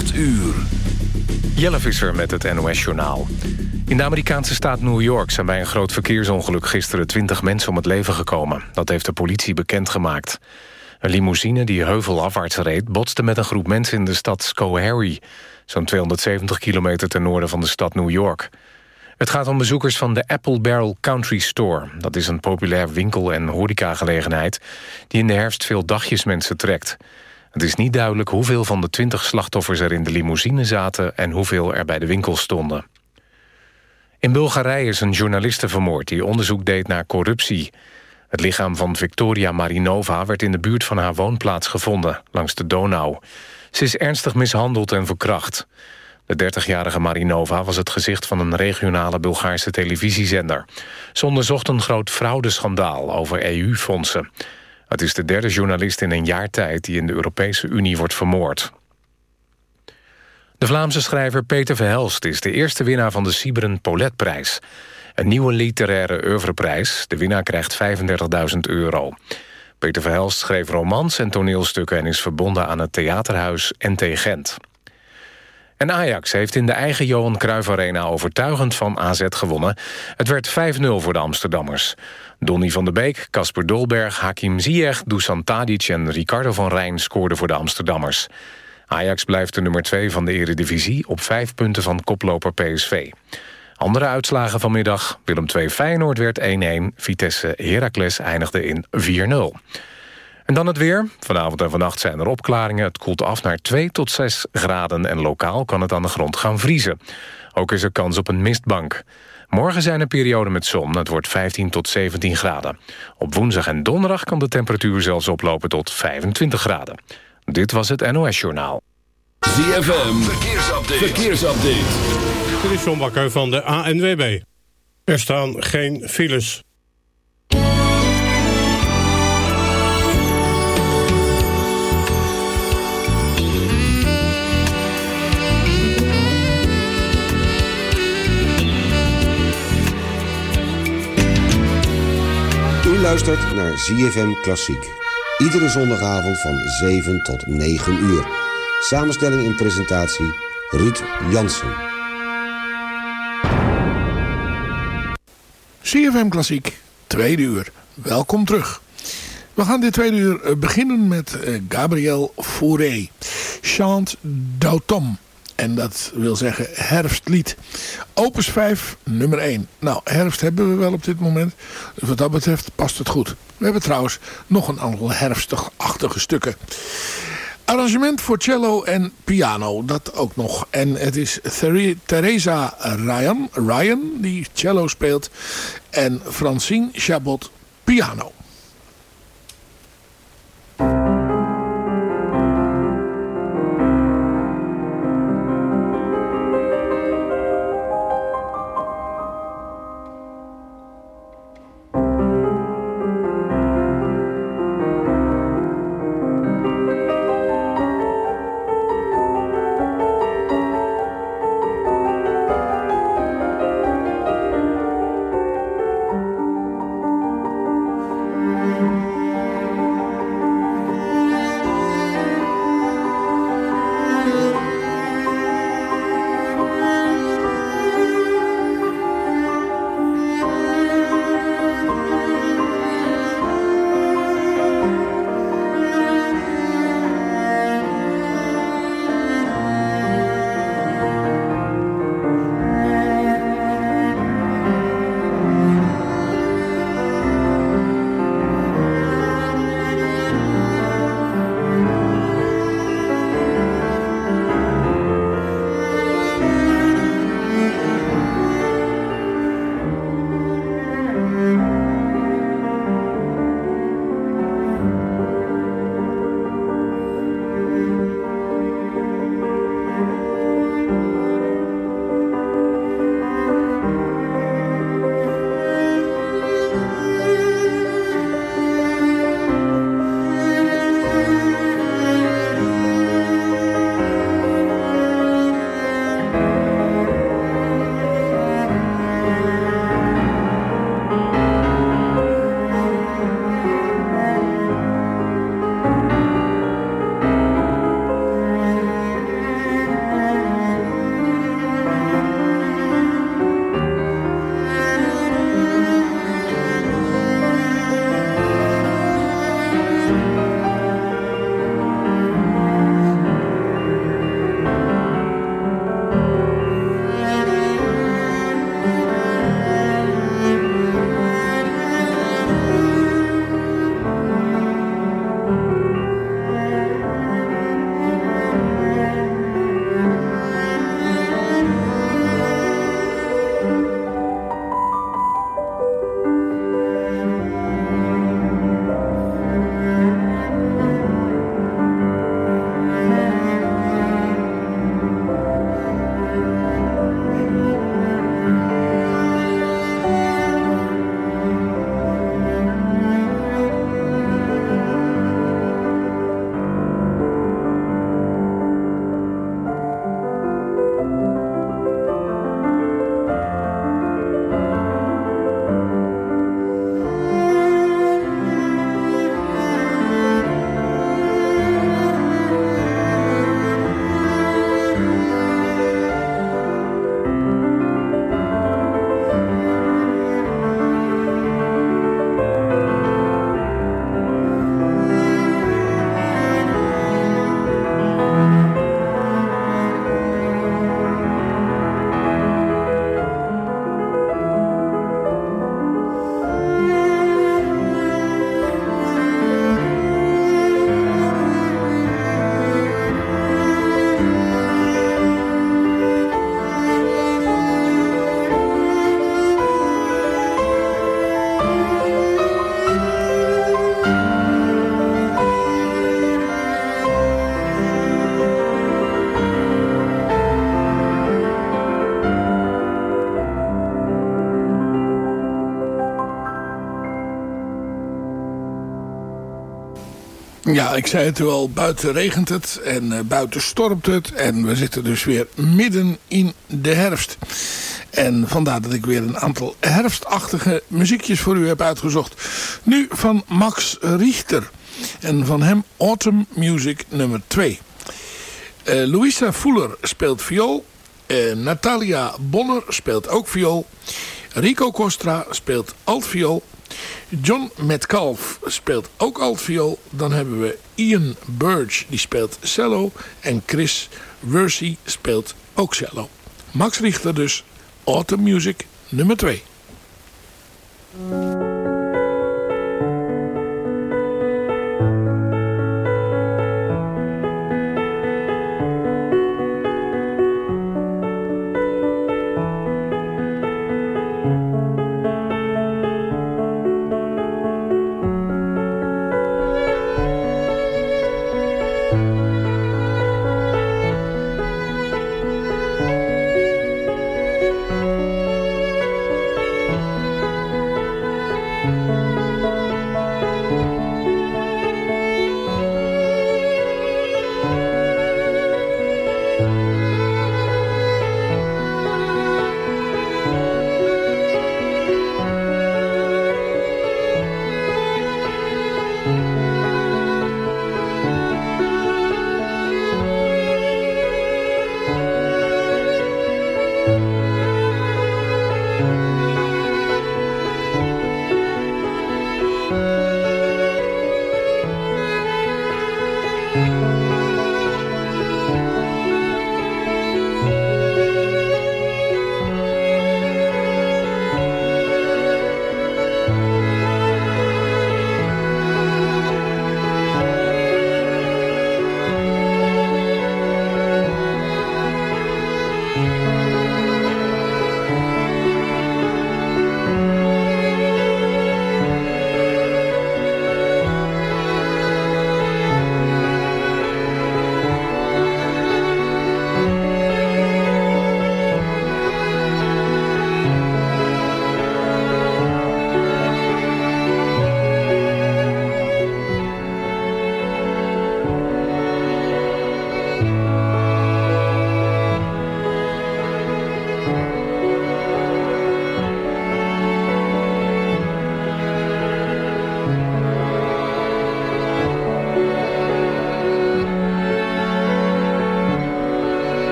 8 uur. Jelle Visser met het NOS-journaal. In de Amerikaanse staat New York zijn bij een groot verkeersongeluk... gisteren 20 mensen om het leven gekomen. Dat heeft de politie bekendgemaakt. Een limousine die heuvelafwaarts reed... botste met een groep mensen in de stad Schoharie... zo'n 270 kilometer ten noorden van de stad New York. Het gaat om bezoekers van de Apple Barrel Country Store. Dat is een populair winkel- en horecagelegenheid... die in de herfst veel dagjesmensen trekt... Het is niet duidelijk hoeveel van de 20 slachtoffers er in de limousine zaten... en hoeveel er bij de winkel stonden. In Bulgarije is een journaliste vermoord die onderzoek deed naar corruptie. Het lichaam van Victoria Marinova werd in de buurt van haar woonplaats gevonden, langs de Donau. Ze is ernstig mishandeld en verkracht. De 30-jarige Marinova was het gezicht van een regionale Bulgaarse televisiezender. Ze onderzocht een groot fraudeschandaal over EU-fondsen. Het is de derde journalist in een jaar tijd die in de Europese Unie wordt vermoord. De Vlaamse schrijver Peter Verhelst is de eerste winnaar van de Siberen Pauletprijs. Een nieuwe literaire oeuvreprijs. De winnaar krijgt 35.000 euro. Peter Verhelst schreef romans en toneelstukken... en is verbonden aan het theaterhuis NT Gent. En Ajax heeft in de eigen Johan Cruijff Arena overtuigend van AZ gewonnen. Het werd 5-0 voor de Amsterdammers. Donny van der Beek, Casper Dolberg, Hakim Ziyech, Dusan Tadic en Ricardo van Rijn scoorden voor de Amsterdammers. Ajax blijft de nummer 2 van de eredivisie op 5 punten van koploper PSV. Andere uitslagen vanmiddag. Willem 2 Feyenoord werd 1-1. Vitesse Heracles eindigde in 4-0. En dan het weer. Vanavond en vannacht zijn er opklaringen. Het koelt af naar 2 tot 6 graden en lokaal kan het aan de grond gaan vriezen. Ook is er kans op een mistbank. Morgen zijn er perioden met zon. Het wordt 15 tot 17 graden. Op woensdag en donderdag kan de temperatuur zelfs oplopen tot 25 graden. Dit was het NOS Journaal. ZFM, verkeersupdate. verkeersupdate. Dit is John Bakker van de ANWB. Er staan geen files. Luistert naar ZFM Klassiek. Iedere zondagavond van 7 tot 9 uur. Samenstelling en presentatie Ruud Jansen. ZFM Klassiek, tweede uur. Welkom terug. We gaan dit tweede uur eh, beginnen met eh, Gabriel Fauré. Chant d'automne. En dat wil zeggen herfstlied. Opus 5, nummer 1. Nou, herfst hebben we wel op dit moment. Dus wat dat betreft past het goed. We hebben trouwens nog een aantal herfstachtige stukken. Arrangement voor cello en piano, dat ook nog. En het is Theresa Ryan, Ryan die cello speelt. En Francine Chabot piano. Ja, ik zei het al, buiten regent het en uh, buiten stormt het. En we zitten dus weer midden in de herfst. En vandaar dat ik weer een aantal herfstachtige muziekjes voor u heb uitgezocht. Nu van Max Richter. En van hem Autumn Music nummer 2. Uh, Louisa Fuller speelt viool. Uh, Natalia Bonner speelt ook viool. Rico Costra speelt altviool. John Metcalf speelt ook altviool. Dan hebben we Ian Burge, die speelt cello. En Chris Wersey speelt ook cello. Max Richter dus, Autumn Music nummer 2.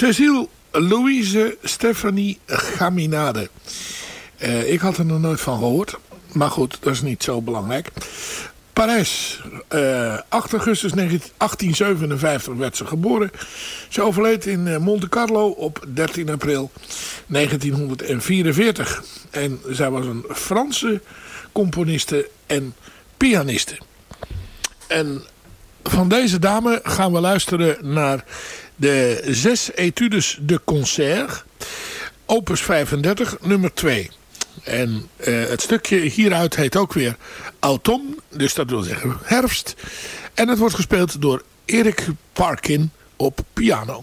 Cecile Louise Stephanie Gaminade. Uh, ik had er nog nooit van gehoord. Maar goed, dat is niet zo belangrijk. Parijs. Uh, 8 augustus 1857 werd ze geboren. Ze overleed in eh, Monte Carlo op 13 april 1944. En zij was een Franse componiste en pianiste. En van deze dame gaan we luisteren naar De zes etudes de concert, opus 35, nummer 2. En uh, het stukje hieruit heet ook weer Autumn, dus dat wil zeggen herfst. En het wordt gespeeld door Erik Parkin op piano.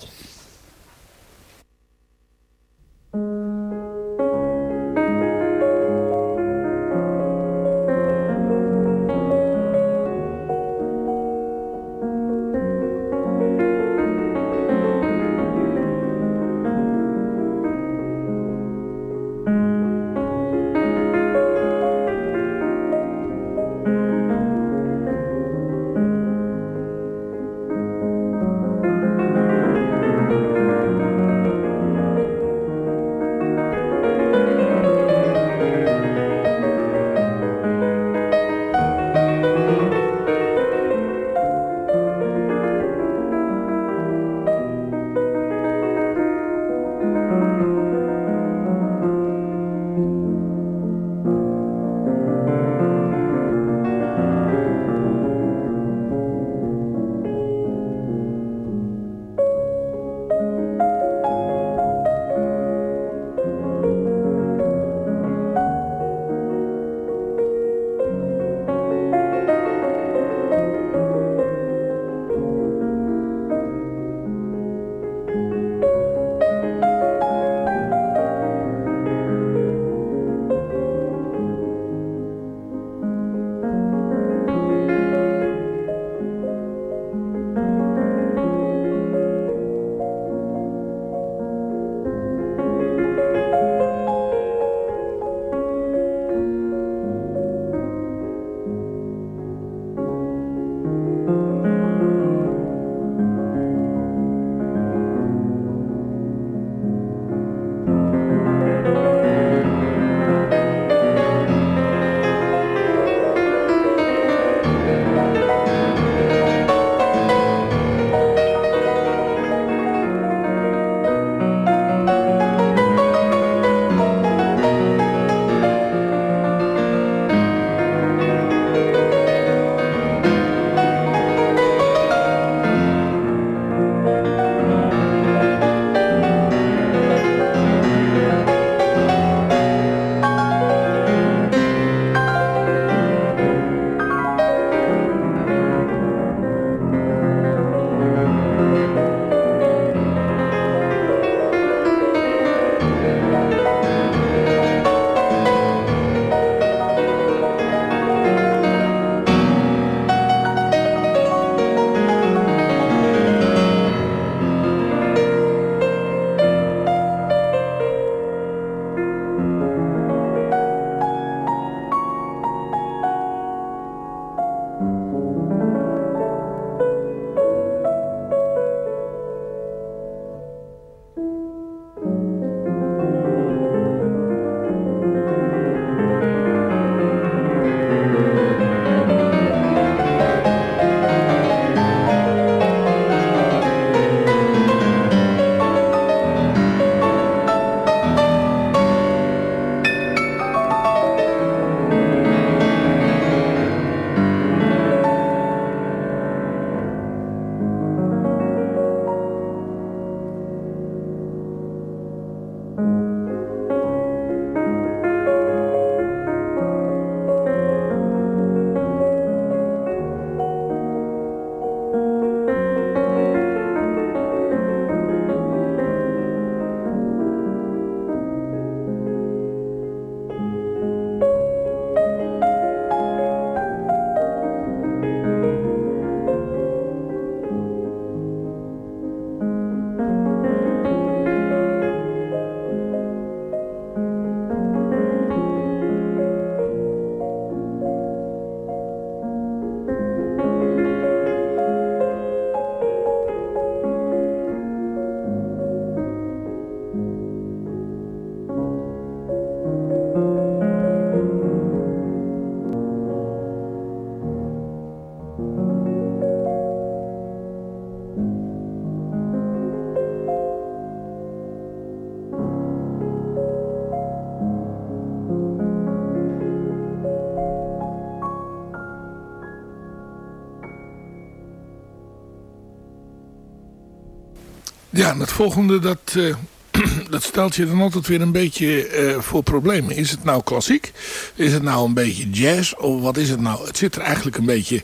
Ja, en het volgende, dat, uh, dat stelt je dan altijd weer een beetje uh, voor problemen. Is het nou klassiek? Is het nou een beetje jazz? Of wat is het nou? Het zit er eigenlijk een beetje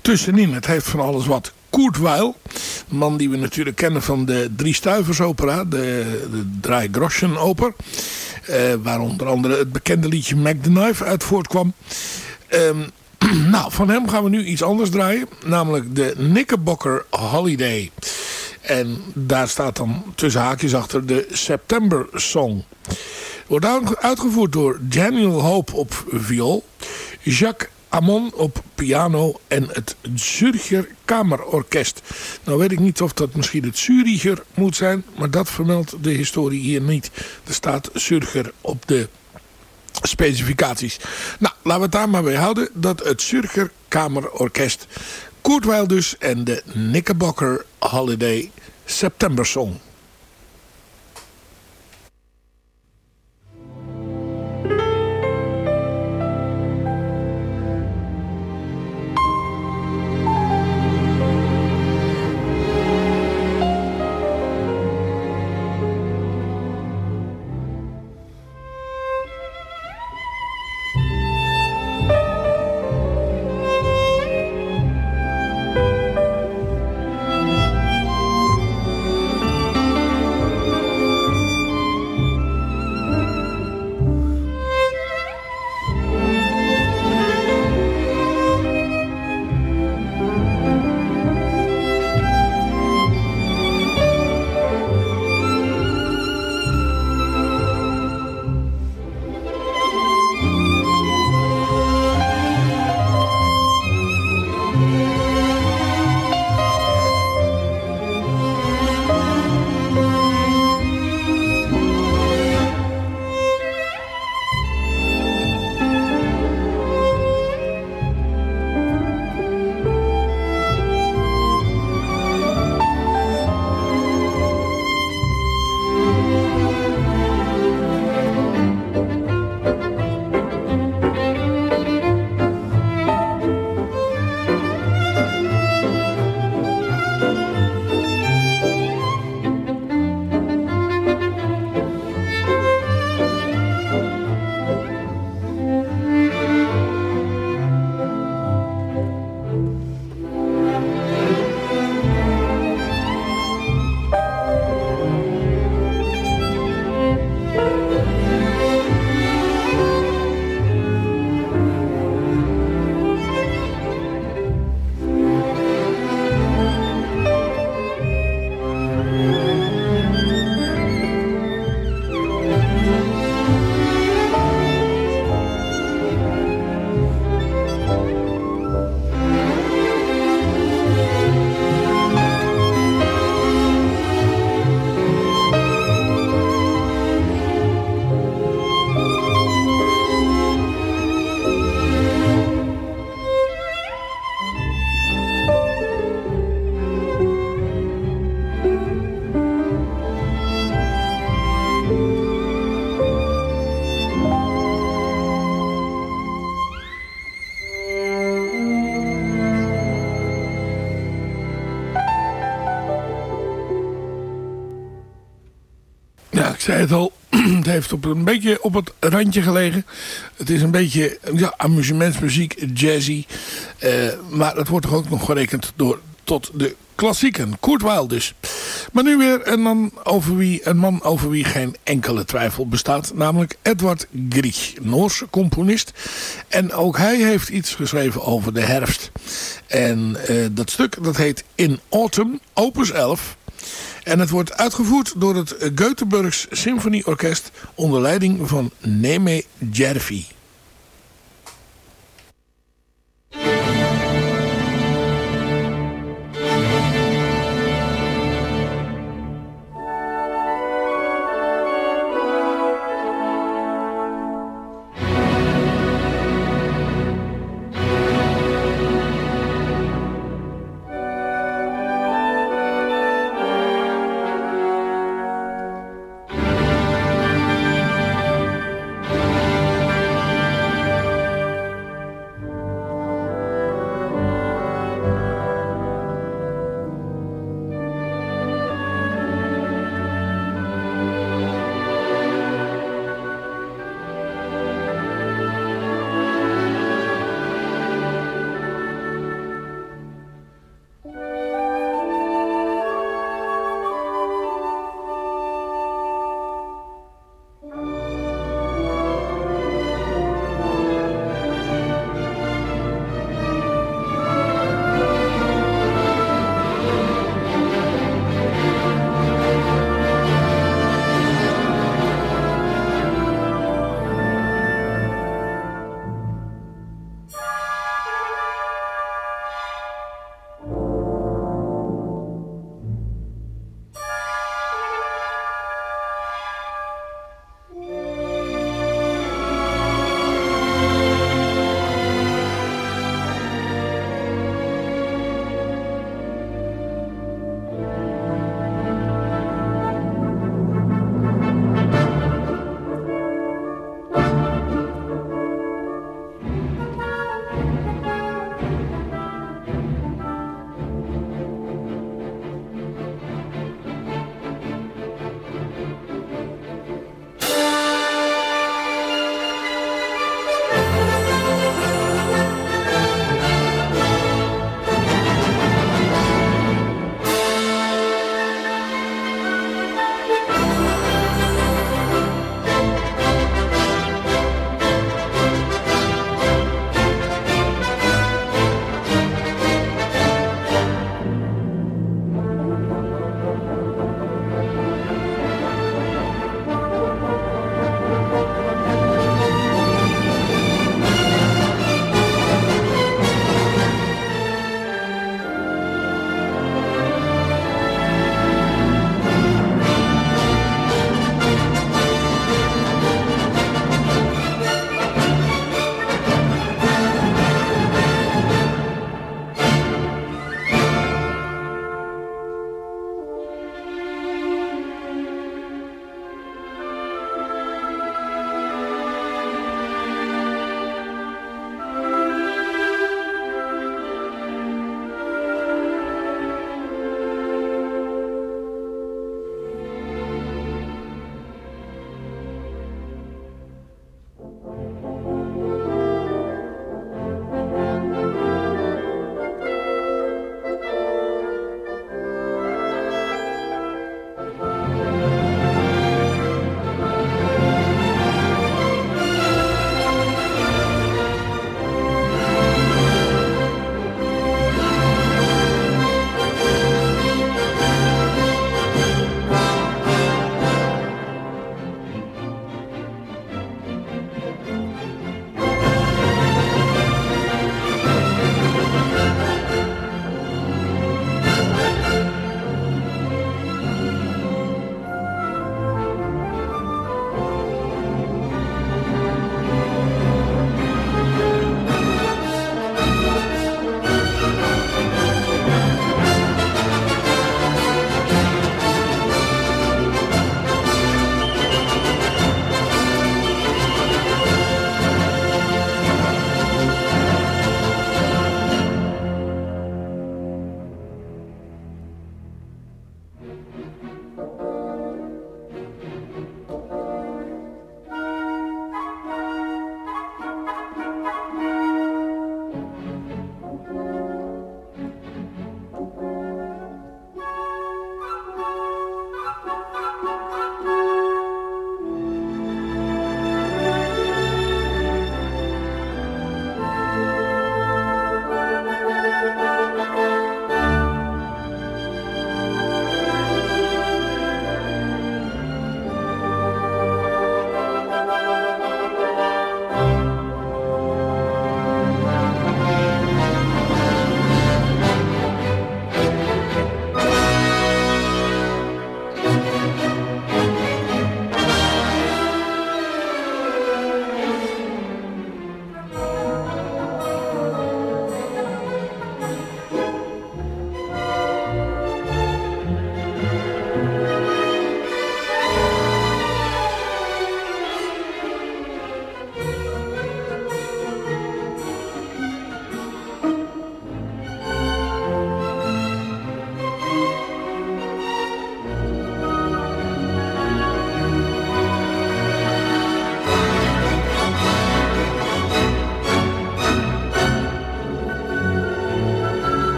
tussenin. Het heeft van alles wat. Kurt Weill, een man die we natuurlijk kennen van de Drie Stuivers opera, de, de Draai Groschen oper. Uh, waar onder andere het bekende liedje Mac the Knife uit voortkwam. Um, nou, van hem gaan we nu iets anders draaien. Namelijk de Knickerbocker Holiday. En daar staat dan tussen haakjes achter de September Song. Wordt uitgevoerd door Daniel Hope op viool. Jacques Amon op piano en het Zürcher Kamerorkest. Nou weet ik niet of dat misschien het Züricher moet zijn, maar dat vermeldt de historie hier niet. Er staat Zürcher op de specificaties. Nou, laten we het daar maar bij houden. Dat het Zürcher Kamerorkest Koertweil dus en de Knickerbocker Holiday September Song. Zei het al, het heeft op een beetje op het randje gelegen. Het is een beetje ja, amusementsmuziek, jazzy. Uh, maar het wordt toch ook nog gerekend door, tot de klassieken. Kurt Weill dus. Maar nu weer een man, over wie, een man over wie geen enkele twijfel bestaat. Namelijk Edward Grieg, Noorse componist. En ook hij heeft iets geschreven over de herfst. En uh, dat stuk dat heet In Autumn, opus 11... En het wordt uitgevoerd door het Göteborgs Symfonieorkest onder leiding van Neme Jervi.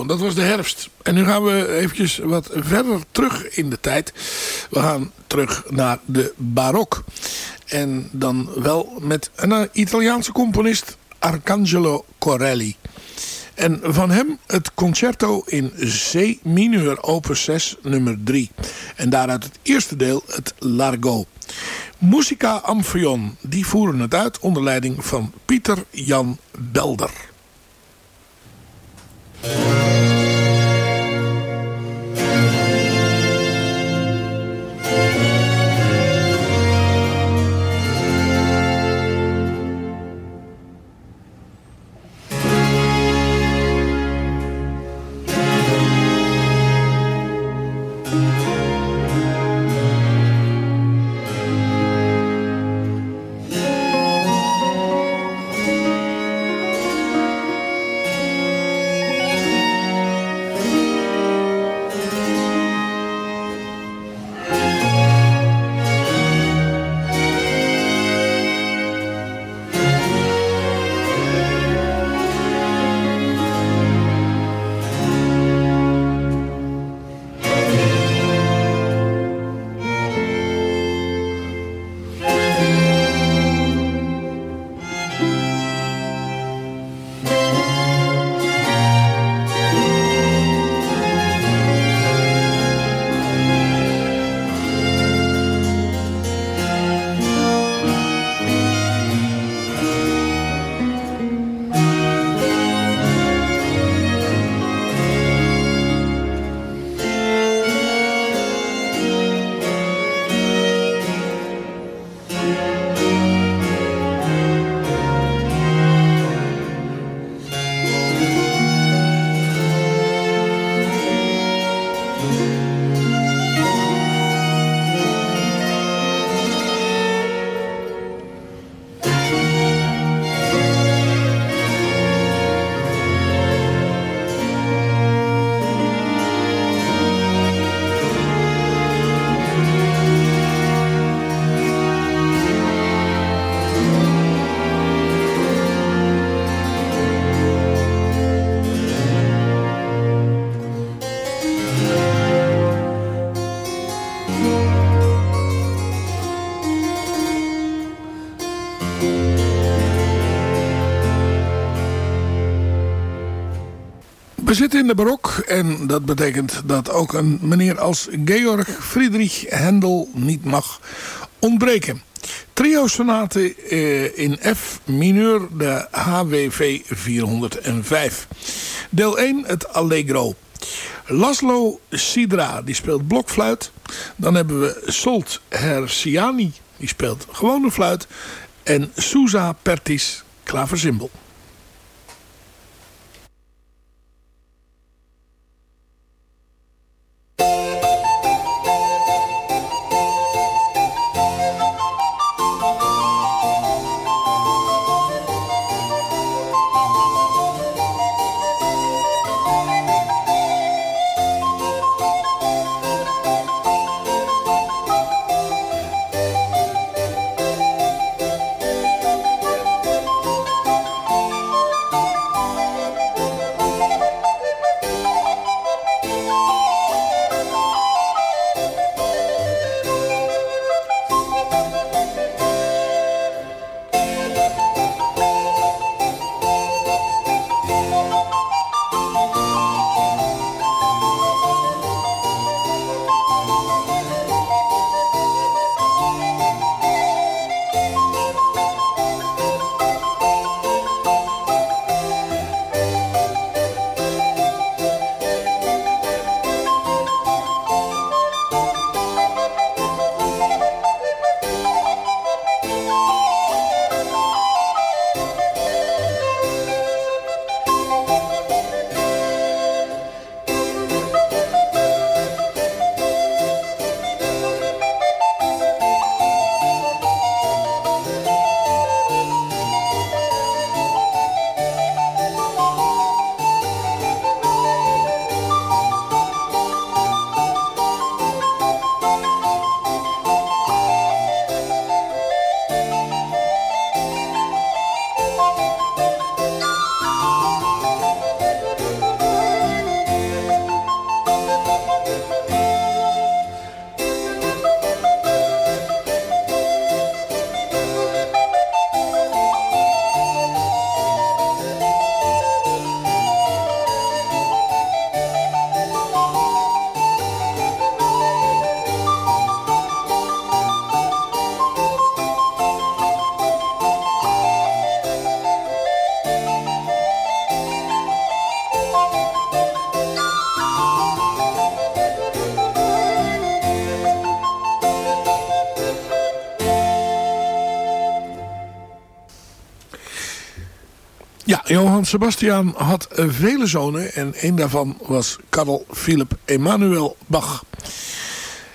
Dat was de herfst. En nu gaan we eventjes wat verder terug in de tijd. We gaan terug naar de barok. En dan wel met een Italiaanse componist Arcangelo Corelli. En van hem het concerto in C mineur opus 6 nummer 3. En daaruit het eerste deel het Largo. Musica Amphion, die voeren het uit onder leiding van Pieter Jan Belder. Música We zitten in de barok en dat betekent dat ook een meneer als Georg Friedrich Händel niet mag ontbreken. Trio sonate eh, in F mineur, de HWV 405. Deel 1, het Allegro. Laszlo Sidra, die speelt blokfluit. Dan hebben we Solt Hersiani, die speelt gewone fluit. En Sousa Pertis, klaverzimbel. Johann Sebastian had vele zonen en een daarvan was Karl Philipp Emanuel Bach.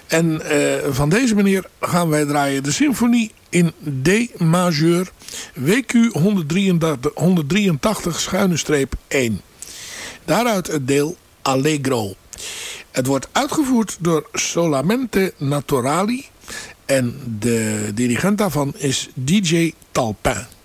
En van deze manier gaan wij draaien de symfonie in D majeur WQ 183, 183 schuine streep 1. Daaruit het deel Allegro. Het wordt uitgevoerd door Solamente Naturali en de dirigent daarvan is DJ Talpin.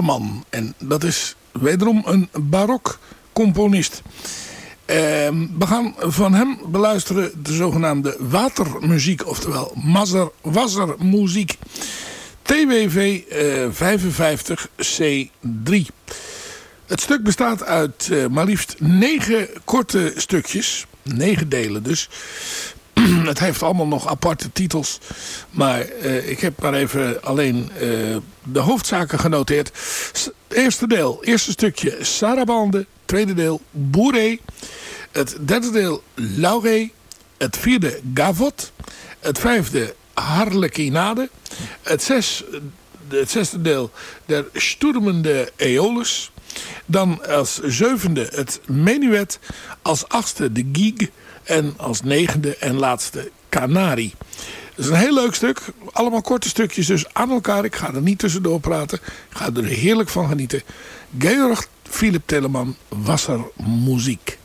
Telemann. En dat is wederom een barok componist. Ehm, we gaan van hem beluisteren de zogenaamde watermuziek, oftewel Mazzer Wassermuziek. TWV uh, 55C3. Het stuk bestaat uit uh, maar liefst negen korte stukjes. Negen delen dus. het heeft allemaal nog aparte titels. Maar uh, ik heb maar even alleen uh, de hoofdzaken genoteerd. Eerste deel, eerste stukje Sarabande. Tweede deel Bourré. Het derde deel Lauré. Het vierde Gavot. Het vijfde Harlekinade. Het, zes, het zesde deel Der Sturmende Aeolus. Dan als zevende het Menuet. Als achtste de Gig. En als negende en laatste Canari. Het is een heel leuk stuk. Allemaal korte stukjes dus aan elkaar. Ik ga er niet tussendoor praten. Ik ga er heerlijk van genieten. Georg Philip Telemann, Wassermuziek.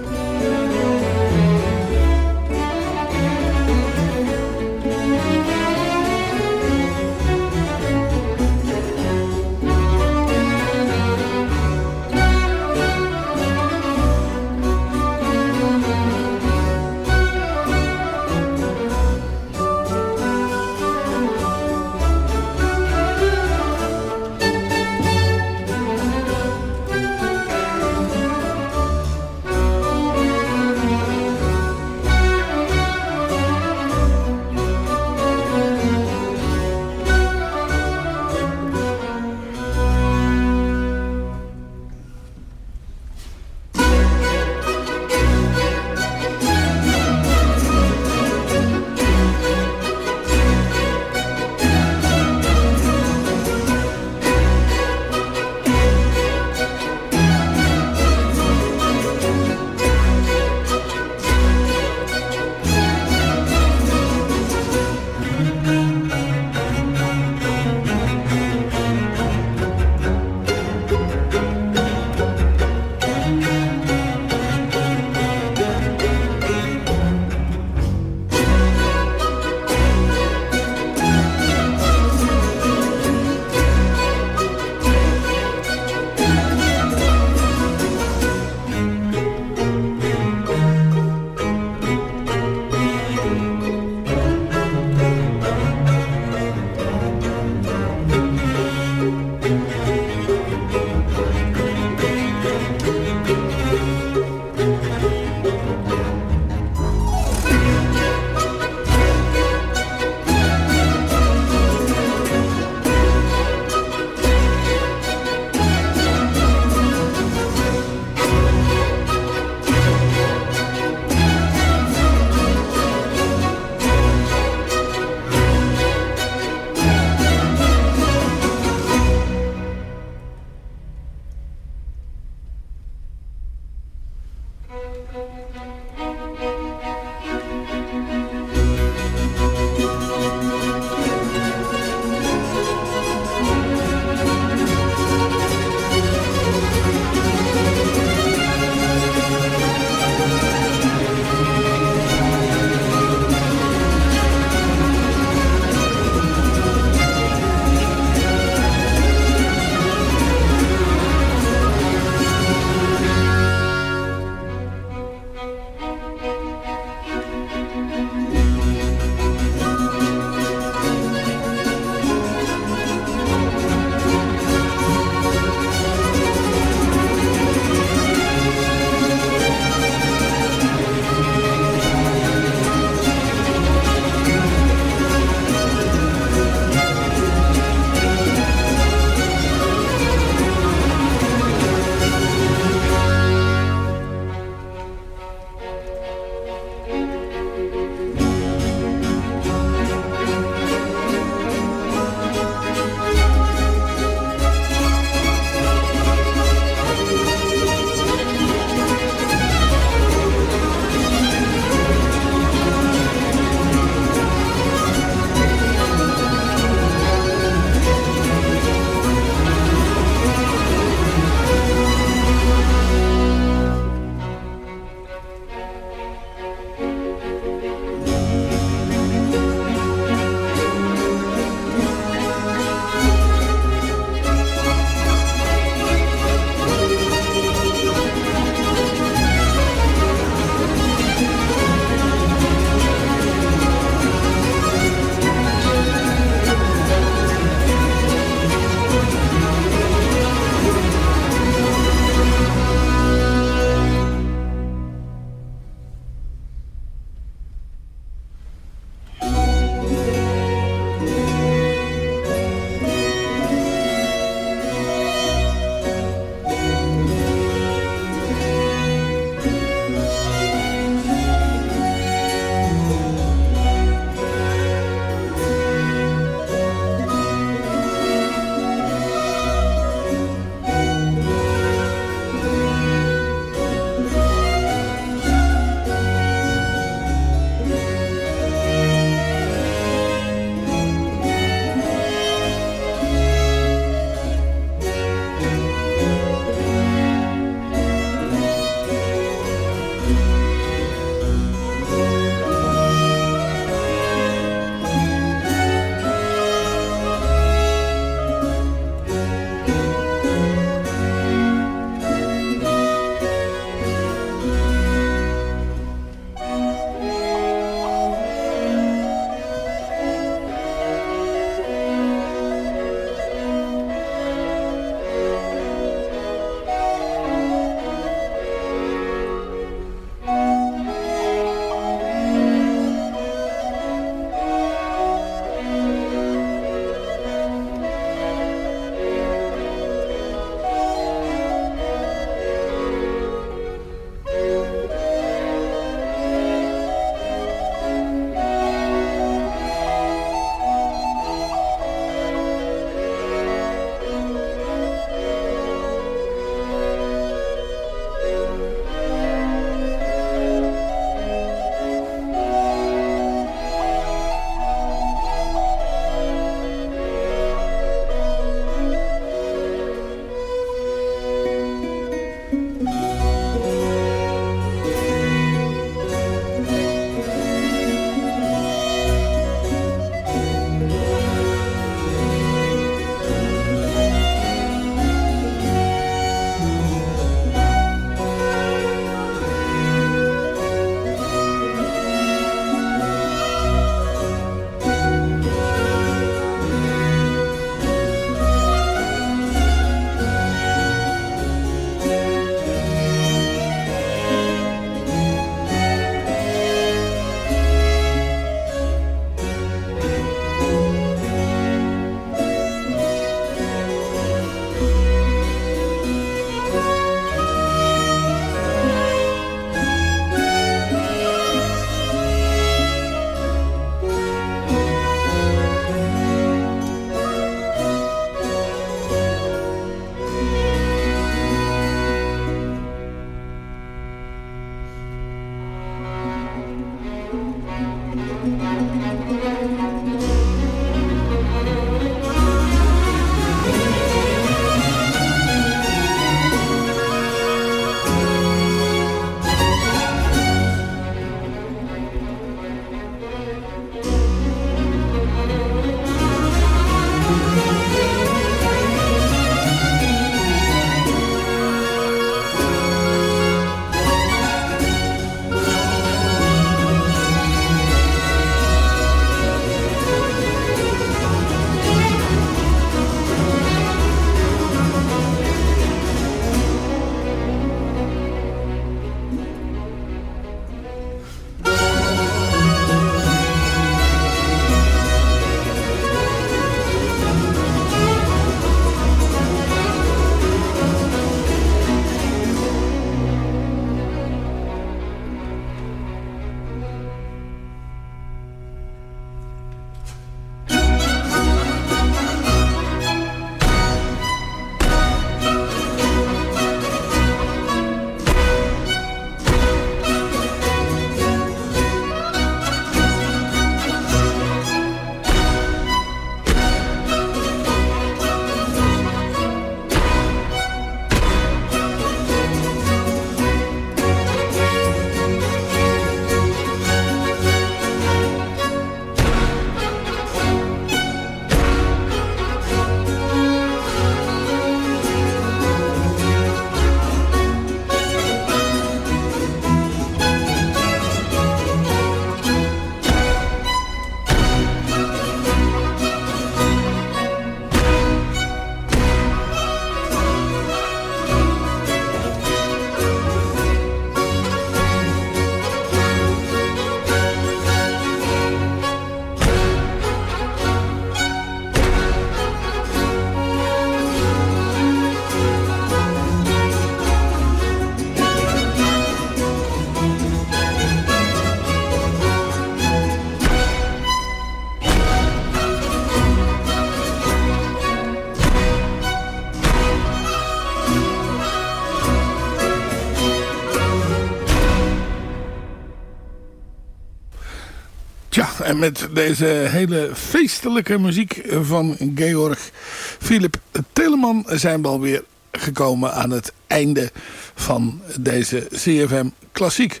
Met deze hele feestelijke muziek van Georg Philip Teleman zijn we alweer gekomen aan het einde van deze CFM Klassiek.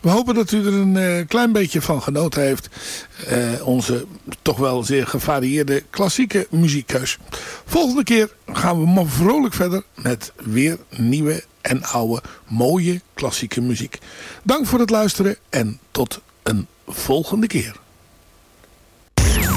We hopen dat u er een uh, klein beetje van genoten heeft. Uh, onze toch wel zeer gevarieerde klassieke muziekkeus. Volgende keer gaan we maar vrolijk verder met weer nieuwe en oude mooie klassieke muziek. Dank voor het luisteren en tot een volgende keer.